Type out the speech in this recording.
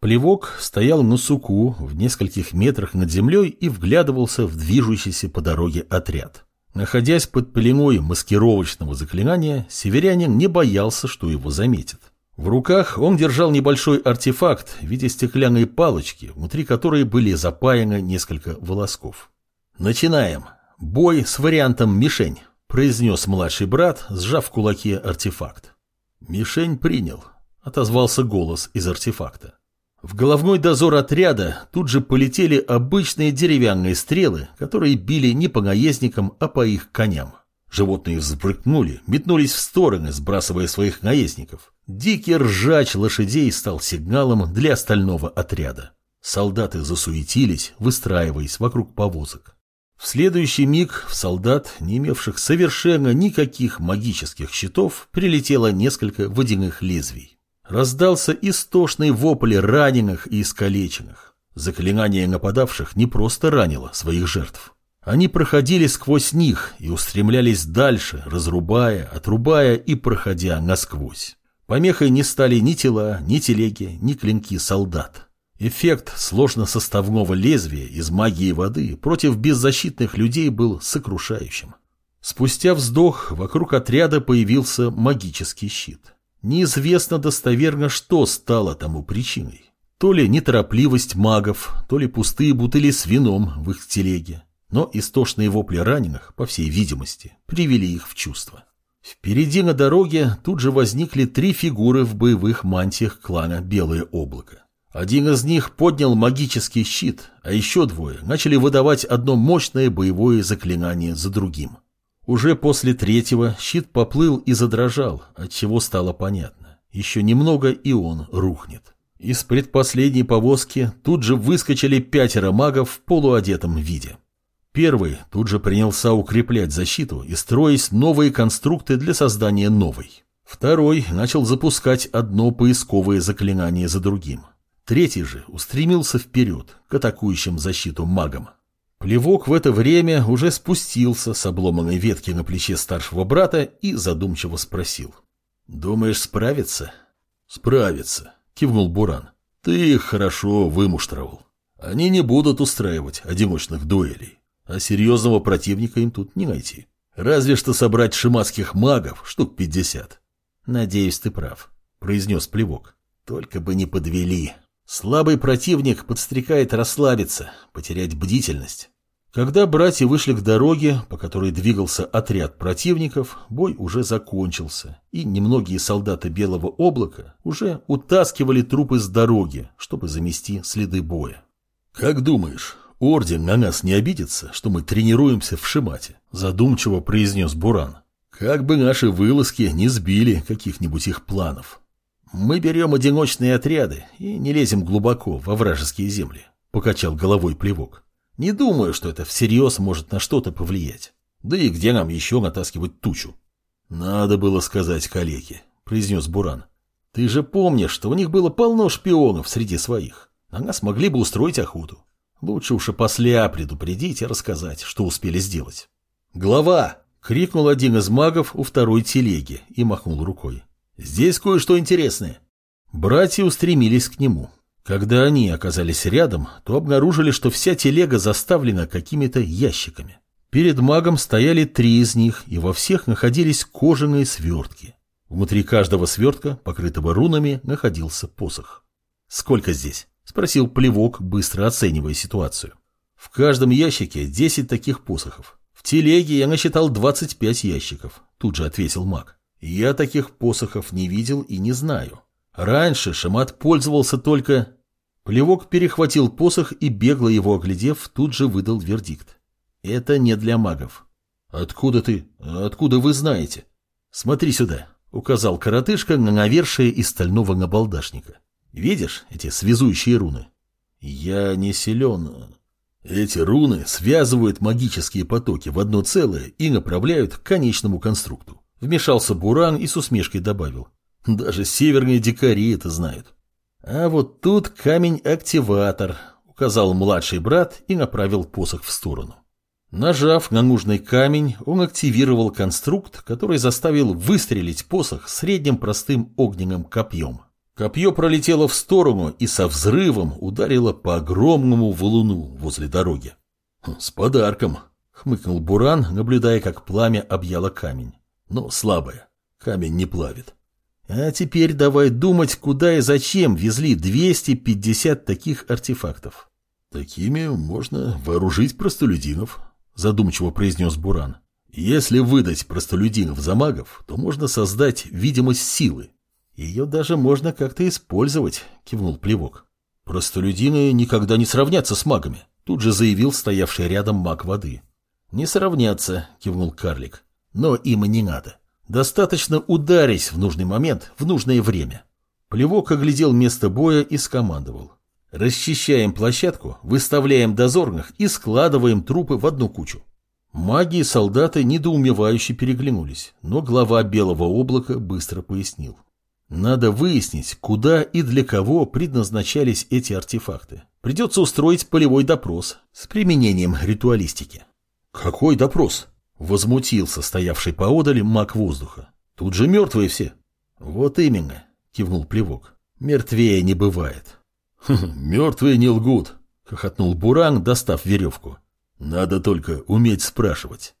Плевок стоял на суку в нескольких метрах над землей и вглядывался в движущийся по дороге отряд. Находясь под пеленой маскировочного заклинания, северянин не боялся, что его заметят. В руках он держал небольшой артефакт в виде стеклянной палочки, внутри которой были запаяны несколько волосков. «Начинаем. Бой с вариантом мишень», – произнес младший брат, сжав в кулаке артефакт. «Мишень принял», – отозвался голос из артефакта. В головной дозор отряда тут же полетели обычные деревянные стрелы, которые били не по наездникам, а по их коням. Животные взбрыкнули, метнулись в стороны, сбрасывая своих наездников. Дикий ржач лошадей стал сигналом для остального отряда. Солдаты засуетились, выстраиваясь вокруг повозок. В следующий миг в солдат, не имевших совершенно никаких магических щитов, прилетело несколько водяных лезвий. Раздался истошный вопль раненых и искалеченных. Заклинание нападавших не просто ранило своих жертв. Они проходили сквозь них и устремлялись дальше, разрубая, отрубая и проходя насквозь. Помехой не стали ни тела, ни телеги, ни клинки солдат. Эффект сложносоставного лезвия из магии воды против беззащитных людей был сокрушающим. Спустя вздох вокруг отряда появился магический щит. Неизвестно достоверно, что стало тому причиной. То ли неторопливость магов, то ли пустые бутыли с вином в их телеге. Но истошные вопли раненых, по всей видимости, привели их в чувство. Впереди на дороге тут же возникли три фигуры в боевых мантиях клана Белое облако. Один из них поднял магический щит, а еще двое начали выдавать одно мощное боевое заклинание за другим. Уже после третьего щит поплыл и задрожал, отчего стало понятно. Еще немного, и он рухнет. Из предпоследней повозки тут же выскочили пятеро магов в полуодетом виде. Первый тут же принялся укреплять защиту и строить новые конструкты для создания новой. Второй начал запускать одно поисковое заклинание за другим. Третий же устремился вперед к атакующим защиту магам. Плевок в это время уже спустился с обломанной ветки на плече старшего брата и задумчиво спросил. «Думаешь, справится?» «Справится», — кивнул Буран. «Ты их хорошо вымуштровал. Они не будут устраивать одиночных дуэлей, а серьезного противника им тут не найти. Разве что собрать шиматских магов штук пятьдесят». «Надеюсь, ты прав», — произнес Плевок. «Только бы не подвели». Слабый противник подстрекает расслабиться, потерять бдительность. Когда братья вышли к дороге, по которой двигался отряд противников, бой уже закончился, и немногие солдаты Белого облака уже утаскивали трупы с дороги, чтобы замести следы боя. «Как думаешь, Орден на нас не обидится, что мы тренируемся в Шимате?» – задумчиво произнес Буран. «Как бы наши вылазки не сбили каких-нибудь их планов». «Мы берем одиночные отряды и не лезем глубоко во вражеские земли», — покачал головой плевок. «Не думаю, что это всерьез может на что-то повлиять. Да и где нам еще натаскивать тучу?» «Надо было сказать коллеге», — произнес Буран. «Ты же помнишь, что у них было полно шпионов среди своих. На нас могли бы устроить охоту. Лучше уж и после предупредить и рассказать, что успели сделать». «Глава!» — крикнул один из магов у второй телеги и махнул рукой. Здесь кое-что интересное. Братья устремились к нему. Когда они оказались рядом, то обнаружили, что вся телега заставлена какими-то ящиками. Перед магом стояли три из них, и во всех находились кожаные свертки. Внутри каждого свертка, покрытого рунами, находился посох. «Сколько здесь?» – спросил Плевок, быстро оценивая ситуацию. «В каждом ящике 10 таких посохов. В телеге я насчитал 25 ящиков», – тут же ответил маг. Я таких посохов не видел и не знаю. Раньше Шамат пользовался только... Плевок перехватил посох и, бегло его оглядев, тут же выдал вердикт. Это не для магов. Откуда ты? Откуда вы знаете? Смотри сюда, указал коротышка на навершие из стального набалдашника. Видишь эти связующие руны? Я не силен. Эти руны связывают магические потоки в одно целое и направляют к конечному конструкту. Вмешался Буран и с усмешкой добавил. Даже северные дикари это знают. А вот тут камень-активатор, указал младший брат и направил посох в сторону. Нажав на нужный камень, он активировал конструкт, который заставил выстрелить посох средним простым огненным копьем. Копье пролетело в сторону и со взрывом ударило по огромному валуну возле дороги. «Хм, «С подарком», — хмыкнул Буран, наблюдая, как пламя объяло камень. «Но слабое. Камень не плавит». «А теперь давай думать, куда и зачем везли 250 таких артефактов». «Такими можно вооружить простолюдинов», — задумчиво произнес Буран. «Если выдать простолюдинов за магов, то можно создать видимость силы, ее даже можно как-то использовать, кивнул Плевок. Простолюдины никогда не сравнятся с магами, тут же заявил стоявший рядом маг воды. Не сравнятся, кивнул карлик. Но им и не надо. Достаточно ударить в нужный момент, в нужное время. Плевок оглядел место боя и скомандовал. Расчищаем площадку, выставляем дозорных и складываем трупы в одну кучу. Маги и солдаты недоумевающе переглянулись, но глава Белого облака быстро пояснил. Надо выяснить, куда и для кого предназначались эти артефакты. Придется устроить полевой допрос с применением ритуалистики. «Какой допрос?» – возмутился стоявший поодаль маг воздуха. «Тут же мертвые все». «Вот именно», – кивнул Плевок. «Мертвее не бывает». «Мертвые не лгут», – хохотнул Буран, достав веревку. «Надо только уметь спрашивать».